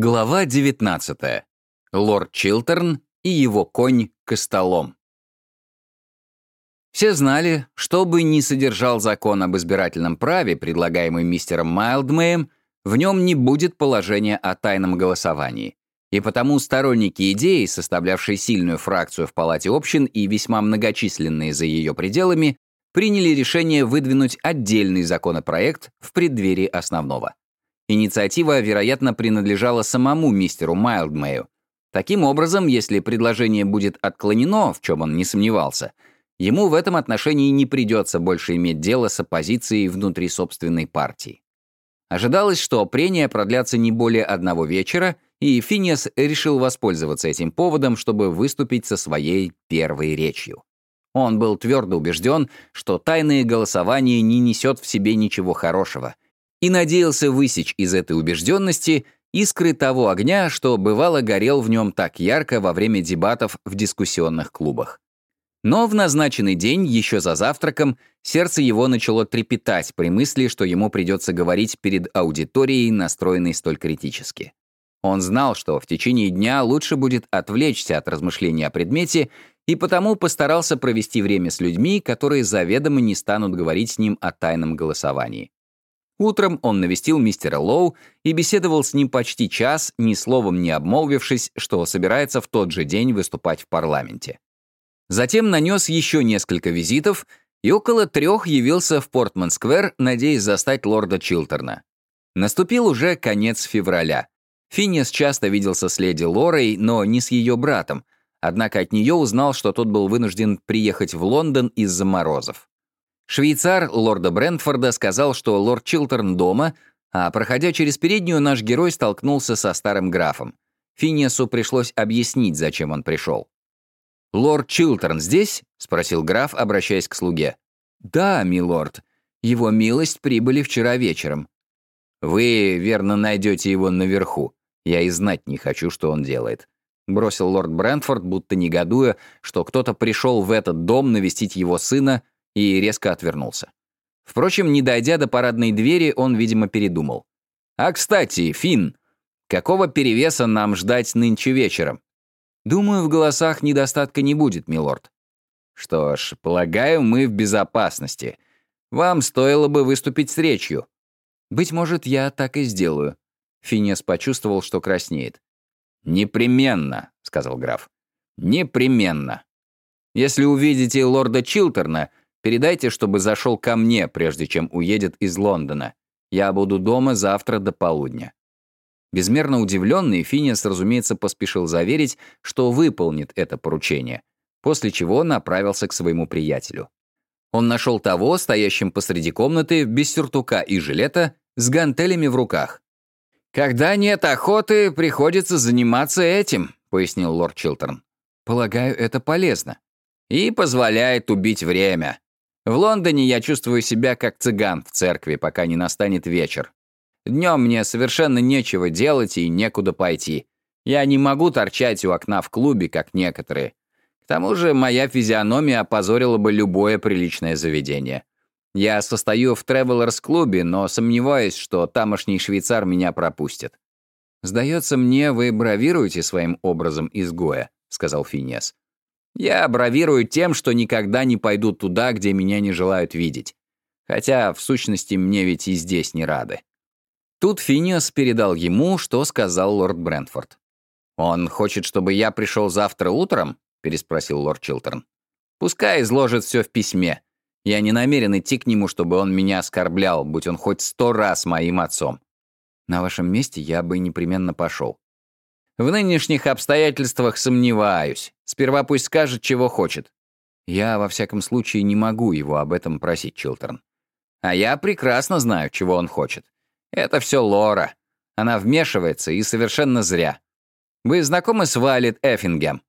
Глава 19. Лорд Чилтерн и его конь Костолом. Все знали, что бы ни содержал закон об избирательном праве, предлагаемый мистером Майлдмеем, в нем не будет положения о тайном голосовании. И потому сторонники идеи, составлявшие сильную фракцию в Палате общин и весьма многочисленные за ее пределами, приняли решение выдвинуть отдельный законопроект в преддверии основного. Инициатива, вероятно, принадлежала самому мистеру Майлдмею. Таким образом, если предложение будет отклонено, в чем он не сомневался, ему в этом отношении не придется больше иметь дело с оппозицией внутри собственной партии. Ожидалось, что прения продлятся не более одного вечера, и Финиас решил воспользоваться этим поводом, чтобы выступить со своей первой речью. Он был твердо убежден, что тайное голосование не несет в себе ничего хорошего — и надеялся высечь из этой убежденности искры того огня, что бывало горел в нем так ярко во время дебатов в дискуссионных клубах. Но в назначенный день, еще за завтраком, сердце его начало трепетать при мысли, что ему придется говорить перед аудиторией, настроенной столь критически. Он знал, что в течение дня лучше будет отвлечься от размышления о предмете, и потому постарался провести время с людьми, которые заведомо не станут говорить с ним о тайном голосовании. Утром он навестил мистера Лоу и беседовал с ним почти час, ни словом не обмолвившись, что собирается в тот же день выступать в парламенте. Затем нанес еще несколько визитов и около трех явился в Портман-сквер, надеясь застать лорда Чилтерна. Наступил уже конец февраля. Финнес часто виделся с леди Лорой, но не с ее братом, однако от нее узнал, что тот был вынужден приехать в Лондон из-за морозов. Швейцар лорда Брентфорда сказал, что лорд Чилтерн дома, а, проходя через переднюю, наш герой столкнулся со старым графом. Финиасу пришлось объяснить, зачем он пришел. «Лорд Чилтерн здесь?» — спросил граф, обращаясь к слуге. «Да, милорд. Его милость прибыли вчера вечером». «Вы, верно, найдете его наверху. Я и знать не хочу, что он делает», — бросил лорд Брентфорд, будто негодуя, что кто-то пришел в этот дом навестить его сына, и резко отвернулся. Впрочем, не дойдя до парадной двери, он, видимо, передумал. «А, кстати, Финн, какого перевеса нам ждать нынче вечером?» «Думаю, в голосах недостатка не будет, милорд». «Что ж, полагаю, мы в безопасности. Вам стоило бы выступить с речью». «Быть может, я так и сделаю». Финес почувствовал, что краснеет. «Непременно», — сказал граф. «Непременно. Если увидите лорда Чилтерна, Передайте, чтобы зашел ко мне, прежде чем уедет из Лондона. Я буду дома завтра до полудня». Безмерно удивленный, Финиас, разумеется, поспешил заверить, что выполнит это поручение, после чего направился к своему приятелю. Он нашел того, стоящим посреди комнаты, без сюртука и жилета, с гантелями в руках. «Когда нет охоты, приходится заниматься этим», — пояснил лорд Чилтерн. «Полагаю, это полезно». «И позволяет убить время. В Лондоне я чувствую себя как цыган в церкви, пока не настанет вечер. Днем мне совершенно нечего делать и некуда пойти. Я не могу торчать у окна в клубе, как некоторые. К тому же моя физиономия опозорила бы любое приличное заведение. Я состою в Тревелерс-клубе, но сомневаюсь, что тамошний швейцар меня пропустит. «Сдается мне, вы бравируете своим образом изгоя», — сказал Финес. Я бравирую тем, что никогда не пойду туда, где меня не желают видеть. Хотя, в сущности, мне ведь и здесь не рады. Тут Финиас передал ему, что сказал лорд Брентфорд. «Он хочет, чтобы я пришел завтра утром?» — переспросил лорд Чилтерн. «Пускай изложит все в письме. Я не намерен идти к нему, чтобы он меня оскорблял, будь он хоть сто раз моим отцом. На вашем месте я бы непременно пошел. В нынешних обстоятельствах сомневаюсь. Сперва пусть скажет, чего хочет. Я, во всяком случае, не могу его об этом просить, Чилтерн. А я прекрасно знаю, чего он хочет. Это все Лора. Она вмешивается, и совершенно зря. Вы знакомы с Вайлет Эффингем?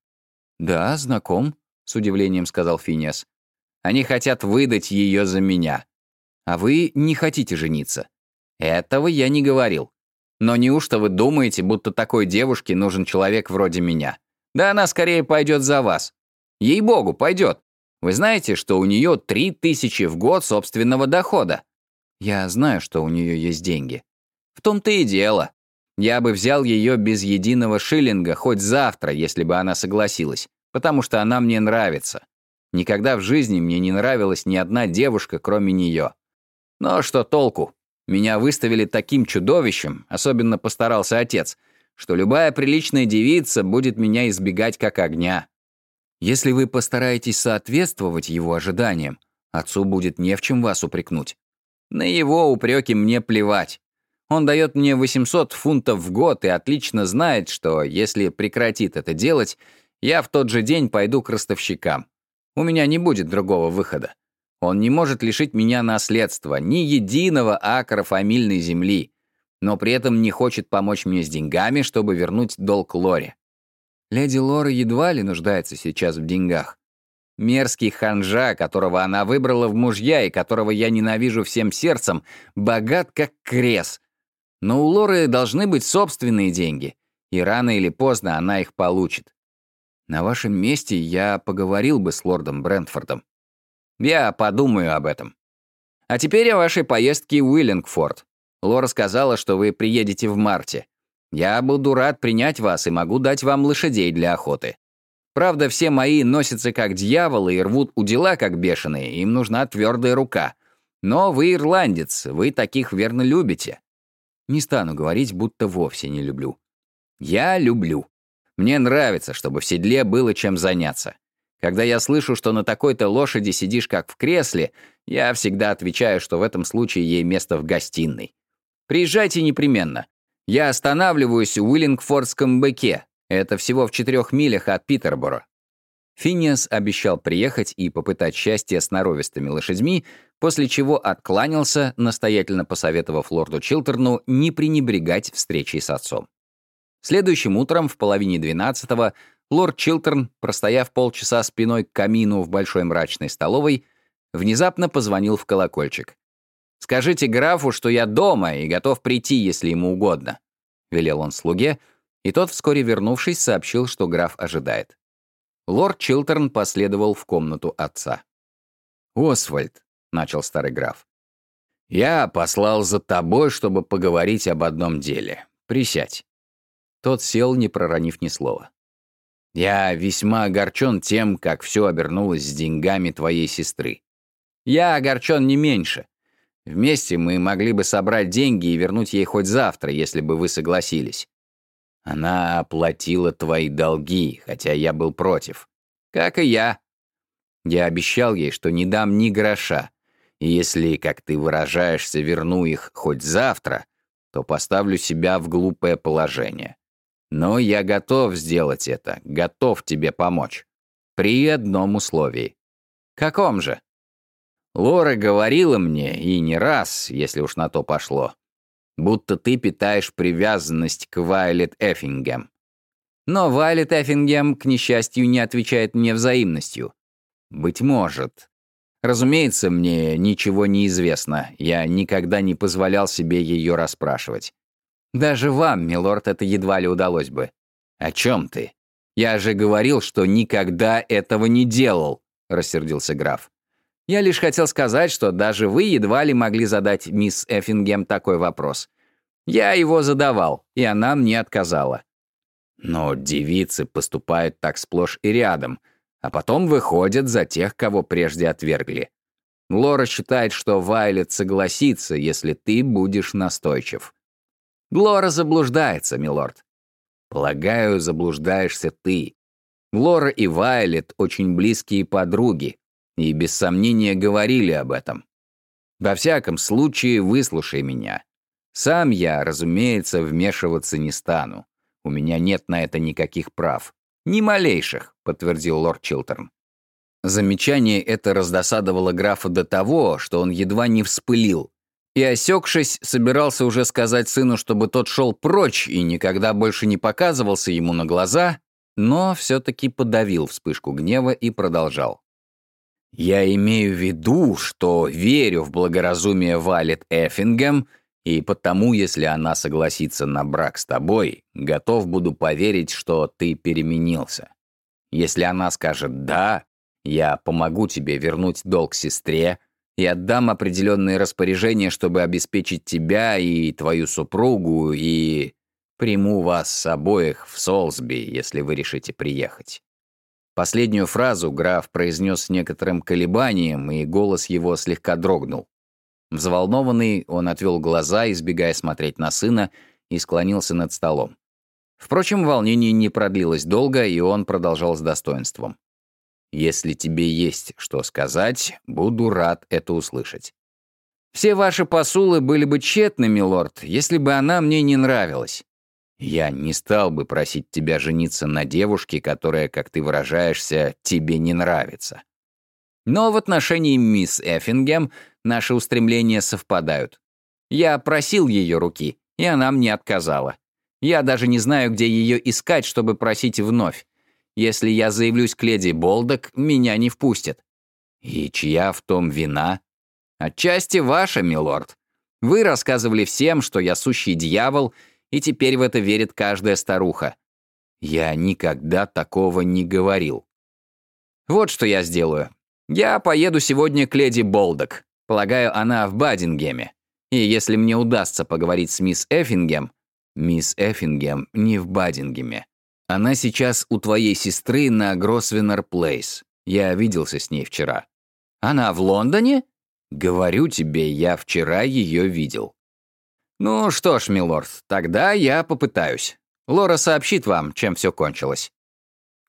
Да, знаком, с удивлением сказал Финиас. Они хотят выдать ее за меня. А вы не хотите жениться. Этого я не говорил. Но неужто вы думаете, будто такой девушке нужен человек вроде меня? Да она скорее пойдет за вас. Ей-богу, пойдет. Вы знаете, что у нее три тысячи в год собственного дохода? Я знаю, что у нее есть деньги. В том-то и дело. Я бы взял ее без единого шиллинга хоть завтра, если бы она согласилась, потому что она мне нравится. Никогда в жизни мне не нравилась ни одна девушка, кроме нее. Но что толку? Меня выставили таким чудовищем, особенно постарался отец, что любая приличная девица будет меня избегать как огня. Если вы постараетесь соответствовать его ожиданиям, отцу будет не в чем вас упрекнуть. На его упреки мне плевать. Он дает мне 800 фунтов в год и отлично знает, что если прекратит это делать, я в тот же день пойду к ростовщикам. У меня не будет другого выхода. Он не может лишить меня наследства, ни единого акра фамильной земли, но при этом не хочет помочь мне с деньгами, чтобы вернуть долг Лоре. Леди Лора едва ли нуждается сейчас в деньгах. Мерзкий ханжа, которого она выбрала в мужья и которого я ненавижу всем сердцем, богат как крес. Но у Лоры должны быть собственные деньги, и рано или поздно она их получит. На вашем месте я поговорил бы с лордом Брентфордом. Я подумаю об этом. А теперь о вашей поездке в Уиллингфорд. Лора сказала, что вы приедете в марте. Я буду рад принять вас и могу дать вам лошадей для охоты. Правда, все мои носятся как дьяволы и рвут у дела как бешеные, им нужна твердая рука. Но вы ирландец, вы таких верно любите. Не стану говорить, будто вовсе не люблю. Я люблю. Мне нравится, чтобы в седле было чем заняться. Когда я слышу, что на такой-то лошади сидишь как в кресле, я всегда отвечаю, что в этом случае ей место в гостиной. Приезжайте непременно. Я останавливаюсь в Уиллингфордском быке. Это всего в четырех милях от Питербора. Финиас обещал приехать и попытать счастье с норовистыми лошадьми, после чего откланялся, настоятельно посоветовав лорду Чилтерну не пренебрегать встречей с отцом. Следующим утром в половине двенадцатого лорд Чилтерн, простояв полчаса спиной к камину в большой мрачной столовой, внезапно позвонил в колокольчик. «Скажите графу, что я дома и готов прийти, если ему угодно», — велел он слуге, и тот, вскоре вернувшись, сообщил, что граф ожидает. Лорд Чилтерн последовал в комнату отца. «Освальд», — начал старый граф, — «я послал за тобой, чтобы поговорить об одном деле. Присядь». Тот сел, не проронив ни слова. «Я весьма огорчен тем, как все обернулось с деньгами твоей сестры. Я огорчен не меньше. Вместе мы могли бы собрать деньги и вернуть ей хоть завтра, если бы вы согласились. Она оплатила твои долги, хотя я был против. Как и я. Я обещал ей, что не дам ни гроша. И если, как ты выражаешься, верну их хоть завтра, то поставлю себя в глупое положение. Но я готов сделать это, готов тебе помочь. При одном условии. Каком же? Лора говорила мне, и не раз, если уж на то пошло, будто ты питаешь привязанность к Вайлет Эффингем. Но Вайлет Эффингем, к несчастью, не отвечает мне взаимностью. Быть может. Разумеется, мне ничего не известно. Я никогда не позволял себе ее расспрашивать. Даже вам, милорд, это едва ли удалось бы. О чем ты? Я же говорил, что никогда этого не делал, рассердился граф. Я лишь хотел сказать, что даже вы едва ли могли задать мисс Эффингем такой вопрос. Я его задавал, и она мне отказала. Но девицы поступают так сплошь и рядом, а потом выходят за тех, кого прежде отвергли. Лора считает, что Вайлет согласится, если ты будешь настойчив. Лора заблуждается, милорд. Полагаю, заблуждаешься ты. Лора и Вайлет очень близкие подруги, и без сомнения говорили об этом. Во всяком случае, выслушай меня. Сам я, разумеется, вмешиваться не стану. У меня нет на это никаких прав. Ни малейших, подтвердил лорд Чилтерн. Замечание это раздосадовало графа до того, что он едва не вспылил. И, осекшись, собирался уже сказать сыну, чтобы тот шел прочь и никогда больше не показывался ему на глаза, но все-таки подавил вспышку гнева и продолжал. Я имею в виду, что верю в благоразумие Валет Эффингем, и потому, если она согласится на брак с тобой, готов буду поверить, что ты переменился. Если она скажет «да», я помогу тебе вернуть долг сестре и отдам определенные распоряжения, чтобы обеспечить тебя и твою супругу, и... Приму вас обоих в Солсби, если вы решите приехать». Последнюю фразу граф произнес с некоторым колебанием, и голос его слегка дрогнул. Взволнованный, он отвел глаза, избегая смотреть на сына, и склонился над столом. Впрочем, волнение не продлилось долго, и он продолжал с достоинством. «Если тебе есть что сказать, буду рад это услышать. Все ваши посулы были бы тщетны, милорд, если бы она мне не нравилась. Я не стал бы просить тебя жениться на девушке, которая, как ты выражаешься, тебе не нравится. Но в отношении мисс Эффингем наши устремления совпадают. Я просил ее руки, и она мне отказала. Я даже не знаю, где ее искать, чтобы просить вновь. Если я заявлюсь к леди Болдок, меня не впустят. И чья в том вина? Отчасти ваша, милорд. Вы рассказывали всем, что я сущий дьявол, и теперь в это верит каждая старуха. Я никогда такого не говорил. Вот что я сделаю. Я поеду сегодня к леди Болдок. Полагаю, она в Бадингеме. И если мне удастся поговорить с мисс Эффингем... Мисс Эффингем не в Бадингеме. Она сейчас у твоей сестры на Гросвеннер Плейс. Я виделся с ней вчера. Она в Лондоне? Говорю тебе, я вчера ее видел. Ну что ж, милорд, тогда я попытаюсь. Лора сообщит вам, чем все кончилось.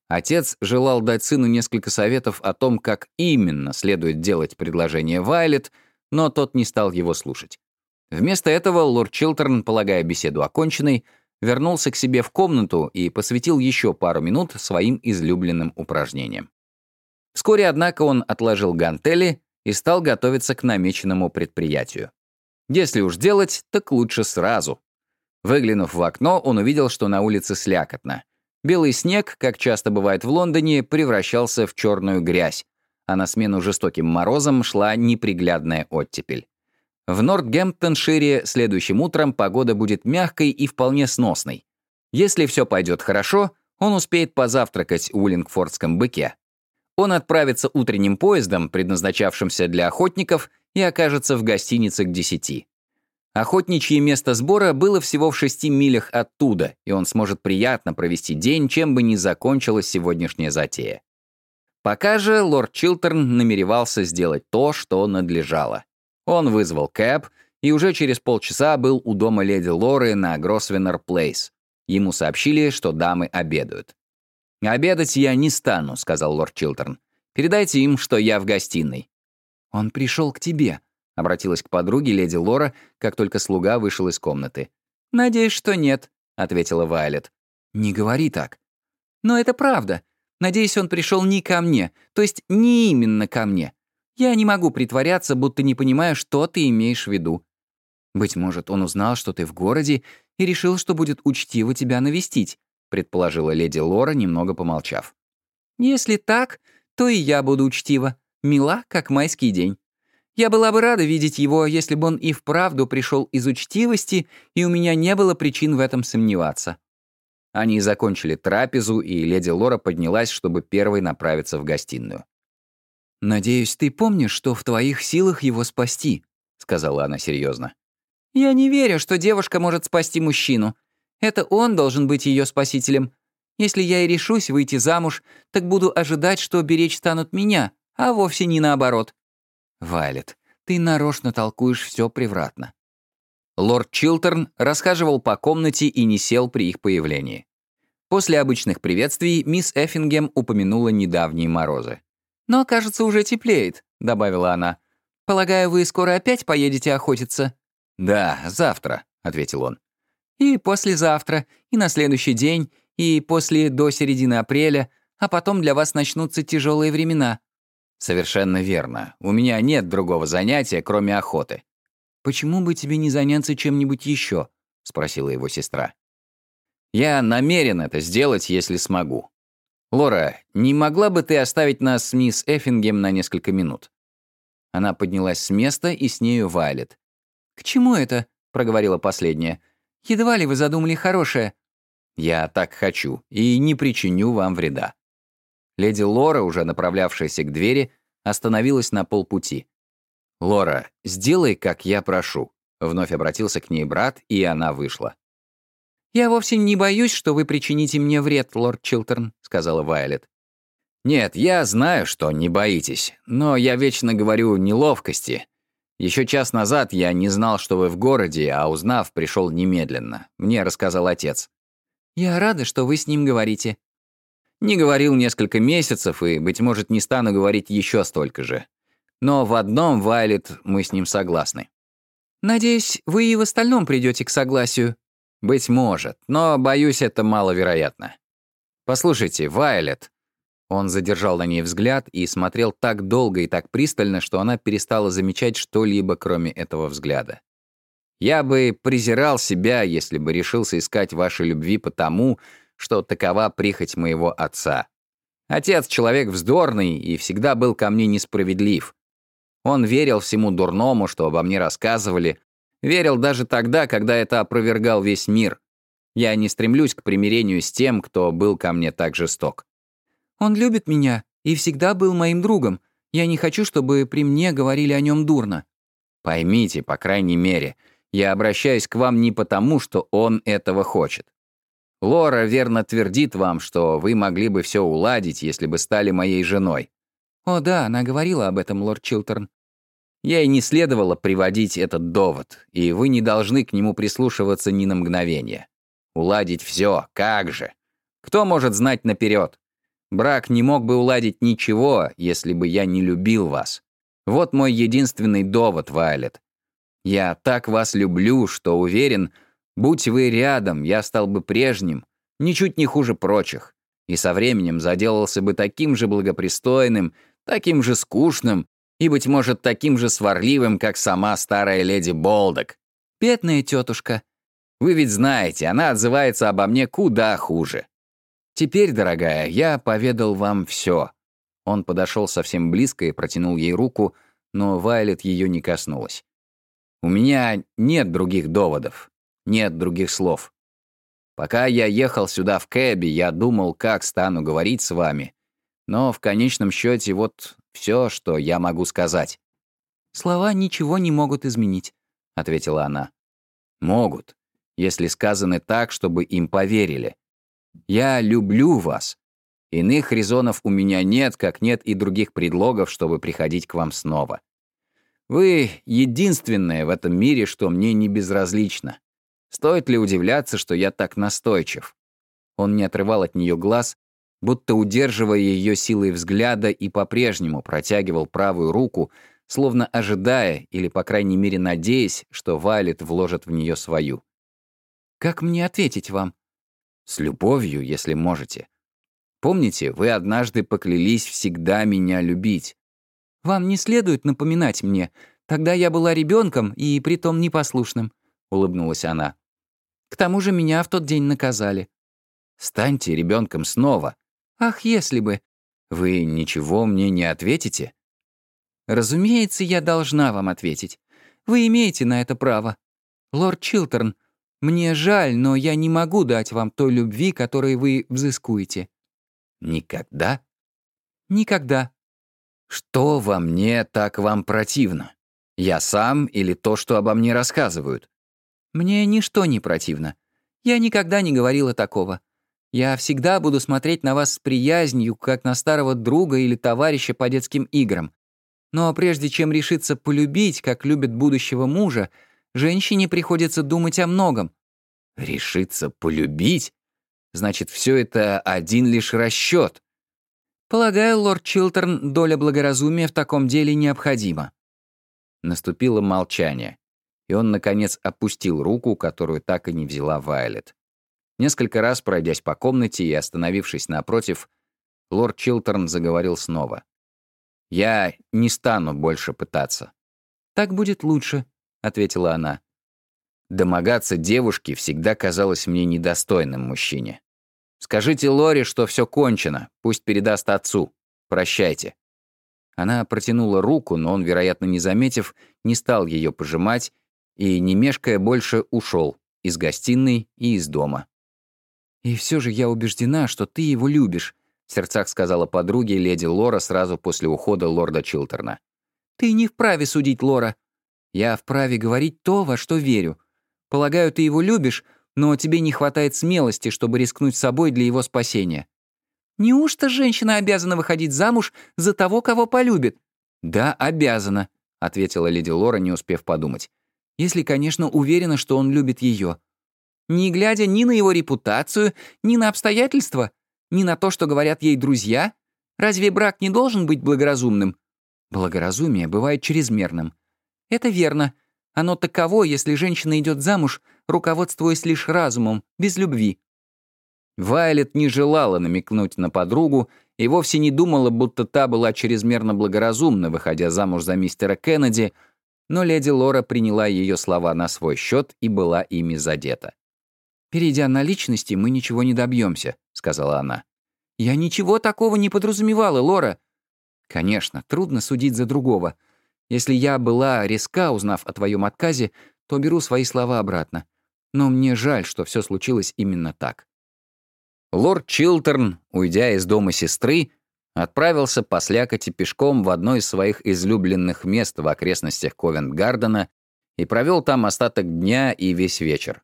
Отец желал дать сыну несколько советов о том, как именно следует делать предложение Вайлет, но тот не стал его слушать. Вместо этого лорд Чилтерн, полагая беседу оконченной, вернулся к себе в комнату и посвятил еще пару минут своим излюбленным упражнениям. Вскоре, однако, он отложил гантели и стал готовиться к намеченному предприятию. Если уж делать, так лучше сразу. Выглянув в окно, он увидел, что на улице слякотно. Белый снег, как часто бывает в Лондоне, превращался в черную грязь, а на смену жестоким морозам шла неприглядная оттепель. В Нортгемптоншире следующим утром погода будет мягкой и вполне сносной. Если все пойдет хорошо, он успеет позавтракать в Уиллингфордском быке. Он отправится утренним поездом, предназначавшимся для охотников, и окажется в гостинице к десяти. Охотничье место сбора было всего в шести милях оттуда, и он сможет приятно провести день, чем бы ни закончилась сегодняшняя затея. Пока же лорд Чилтерн намеревался сделать то, что надлежало. Он вызвал кэб и уже через полчаса был у дома леди Лоры на Гросвеннер Плейс. Ему сообщили, что дамы обедают. «Обедать я не стану», — сказал лорд Чилтерн. «Передайте им, что я в гостиной». «Он пришел к тебе», — обратилась к подруге леди Лора, как только слуга вышел из комнаты. «Надеюсь, что нет», — ответила Вайлет. «Не говори так». «Но это правда. Надеюсь, он пришел не ко мне, то есть не именно ко мне. Я не могу притворяться, будто не понимаю, что ты имеешь в виду. Быть может, он узнал, что ты в городе, и решил, что будет учтиво тебя навестить», предположила леди Лора, немного помолчав. «Если так, то и я буду учтива. Мила, как майский день. Я была бы рада видеть его, если бы он и вправду пришел из учтивости, и у меня не было причин в этом сомневаться». Они закончили трапезу, и леди Лора поднялась, чтобы первой направиться в гостиную. «Надеюсь, ты помнишь, что в твоих силах его спасти», — сказала она серьезно. «Я не верю, что девушка может спасти мужчину. Это он должен быть ее спасителем. Если я и решусь выйти замуж, так буду ожидать, что беречь станут меня, а вовсе не наоборот». «Вайлет, ты нарочно толкуешь все превратно». Лорд Чилтерн расхаживал по комнате и не сел при их появлении. После обычных приветствий мисс Эффингем упомянула недавние морозы. «Но, кажется, уже теплеет», — добавила она. «Полагаю, вы скоро опять поедете охотиться?» «Да, завтра», — ответил он. «И послезавтра, и на следующий день, и после до середины апреля, а потом для вас начнутся тяжелые времена». «Совершенно верно. У меня нет другого занятия, кроме охоты». «Почему бы тебе не заняться чем-нибудь еще?» — спросила его сестра. «Я намерен это сделать, если смогу. «Лора, не могла бы ты оставить нас с мисс Эффингем на несколько минут?» Она поднялась с места, и с нею Вайлет. «К чему это?» — проговорила последняя. «Едва ли вы задумали хорошее». «Я так хочу, и не причиню вам вреда». Леди Лора, уже направлявшаяся к двери, остановилась на полпути. «Лора, сделай, как я прошу», — вновь обратился к ней брат, и она вышла. «Я вовсе не боюсь, что вы причините мне вред, лорд Чилтерн», — сказала Вайлет. «Нет, я знаю, что не боитесь, но я вечно говорю неловкости. Еще час назад я не знал, что вы в городе, а узнав, пришел немедленно. Мне рассказал отец». «Я рада, что вы с ним говорите». «Не говорил несколько месяцев, и, быть может, не стану говорить еще столько же. Но в одном, Вайлет, мы с ним согласны». «Надеюсь, вы и в остальном придете к согласию», «Быть может, но, боюсь, это маловероятно. Послушайте, Вайлет...» Он задержал на ней взгляд и смотрел так долго и так пристально, что она перестала замечать что-либо, кроме этого взгляда. «Я бы презирал себя, если бы решился искать вашей любви потому, что такова прихоть моего отца. Отец — человек вздорный и всегда был ко мне несправедлив. Он верил всему дурному, что обо мне рассказывали, Верил даже тогда, когда это опровергал весь мир. Я не стремлюсь к примирению с тем, кто был ко мне так жесток. Он любит меня и всегда был моим другом. Я не хочу, чтобы при мне говорили о нем дурно. Поймите, по крайней мере, я обращаюсь к вам не потому, что он этого хочет. Лора верно твердит вам, что вы могли бы все уладить, если бы стали моей женой. О да, она говорила об этом, лорд Чилтерн. Ей не следовало приводить этот довод, и вы не должны к нему прислушиваться ни на мгновение. Уладить все, как же? Кто может знать наперед? Брак не мог бы уладить ничего, если бы я не любил вас. Вот мой единственный довод, Вайлет. Я так вас люблю, что уверен, будь вы рядом, я стал бы прежним, ничуть не хуже прочих, и со временем заделался бы таким же благопристойным, таким же скучным, и, быть может, таким же сварливым, как сама старая леди Болдок. Бедная тетушка. Вы ведь знаете, она отзывается обо мне куда хуже. Теперь, дорогая, я поведал вам все. Он подошел совсем близко и протянул ей руку, но Вайлет ее не коснулась. У меня нет других доводов, нет других слов. Пока я ехал сюда в кэбе, я думал, как стану говорить с вами. Но в конечном счете вот все, что я могу сказать». «Слова ничего не могут изменить», — ответила она. «Могут, если сказаны так, чтобы им поверили. Я люблю вас. Иных резонов у меня нет, как нет и других предлогов, чтобы приходить к вам снова. Вы единственное в этом мире, что мне не безразлично. Стоит ли удивляться, что я так настойчив?» Он не отрывал от нее глаз, будто удерживая ее силой взгляда и по-прежнему протягивал правую руку, словно ожидая или, по крайней мере, надеясь, что Вайлет вложит в нее свою. «Как мне ответить вам?» «С любовью, если можете. Помните, вы однажды поклялись всегда меня любить». «Вам не следует напоминать мне. Тогда я была ребенком и притом непослушным», — улыбнулась она. «К тому же меня в тот день наказали». «Станьте ребенком снова», Ах, если бы... Вы ничего мне не ответите? Разумеется, я должна вам ответить. Вы имеете на это право. Лорд Чилтерн, мне жаль, но я не могу дать вам той любви, которой вы взыскуете. Никогда? Никогда. Что во мне так вам противно? Я сам или то, что обо мне рассказывают? Мне ничто не противно. Я никогда не говорила такого. Я всегда буду смотреть на вас с приязнью, как на старого друга или товарища по детским играм. Но прежде чем решиться полюбить, как любит будущего мужа, женщине приходится думать о многом. Решиться полюбить? Значит, все это один лишь расчет. Полагаю, лорд Чилтерн, доля благоразумия в таком деле необходима. Наступило молчание, и он, наконец, опустил руку, которую так и не взяла Вайлет. Несколько раз пройдясь по комнате и остановившись напротив, лорд Чилтерн заговорил снова. «Я не стану больше пытаться». «Так будет лучше», — ответила она. Домогаться девушки всегда казалось мне недостойным мужчине. «Скажите Лоре, что все кончено, пусть передаст отцу. Прощайте». Она протянула руку, но он, вероятно, не заметив, не стал ее пожимать и, не мешкая больше, ушел из гостиной и из дома. «И все же я убеждена, что ты его любишь», — в сердцах сказала подруге леди Лора сразу после ухода лорда Чилтерна. «Ты не вправе судить Лора. Я вправе говорить то, во что верю. Полагаю, ты его любишь, но тебе не хватает смелости, чтобы рискнуть собой для его спасения. Неужто женщина обязана выходить замуж за того, кого полюбит? Да, обязана, ответила леди Лора, не успев подумать. Если, конечно, уверена, что он любит ее. Не глядя ни на его репутацию, ни на обстоятельства, ни на то, что говорят ей друзья, разве брак не должен быть благоразумным? Благоразумие бывает чрезмерным. Это верно. Оно таково, если женщина идет замуж, руководствуясь лишь разумом, без любви. Вайлет не желала намекнуть на подругу и вовсе не думала, будто та была чрезмерно благоразумна, выходя замуж за мистера Кеннеди, но леди Лора приняла ее слова на свой счет и была ими задета. «Перейдя на личности, мы ничего не добьемся», — сказала она. «Я ничего такого не подразумевала, Лора». «Конечно, трудно судить за другого. Если я была резка, узнав о твоем отказе, то беру свои слова обратно. Но мне жаль, что все случилось именно так». Лорд Чилтерн, уйдя из дома сестры, отправился по слякоти пешком в одно из своих излюбленных мест в окрестностях Ковент-Гардена и провел там остаток дня и весь вечер.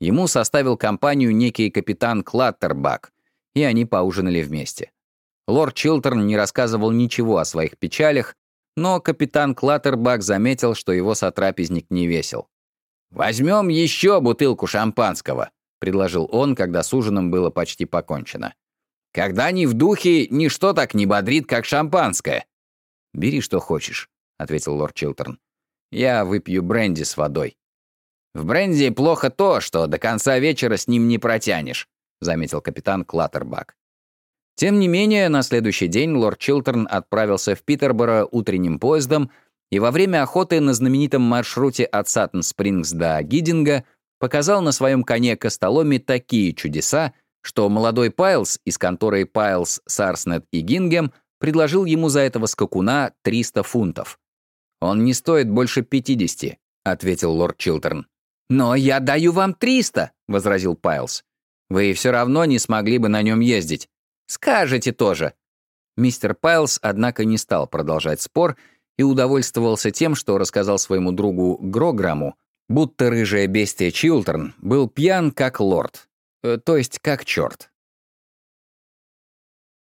Ему составил компанию некий капитан Клаттербак, и они поужинали вместе. Лорд Чилтерн не рассказывал ничего о своих печалях, но капитан Клаттербак заметил, что его сотрапезник не весел. «Возьмем еще бутылку шампанского», — предложил он, когда с ужином было почти покончено. «Когда не в духе, ничто так не бодрит, как шампанское». «Бери, что хочешь», — ответил лорд Чилтерн. «Я выпью бренди с водой». «В бренди плохо то, что до конца вечера с ним не протянешь», — заметил капитан Клаттербак. Тем не менее, на следующий день лорд Чилтерн отправился в Питерборо утренним поездом и во время охоты на знаменитом маршруте от Саттон-Спрингс до Гиддинга показал на своем коне Костоломе такие чудеса, что молодой Пайлс из конторы Пайлс, Сарснет и Гингем предложил ему за этого скакуна 300 фунтов. «Он не стоит больше 50», — ответил лорд Чилтерн. «Но я даю вам 300», — возразил Пайлс. «Вы все равно не смогли бы на нем ездить. Скажете тоже». Мистер Пайлс, однако, не стал продолжать спор и удовольствовался тем, что рассказал своему другу Грограму, будто рыжее бестие Чилтерн был пьян как лорд, э, то есть как черт.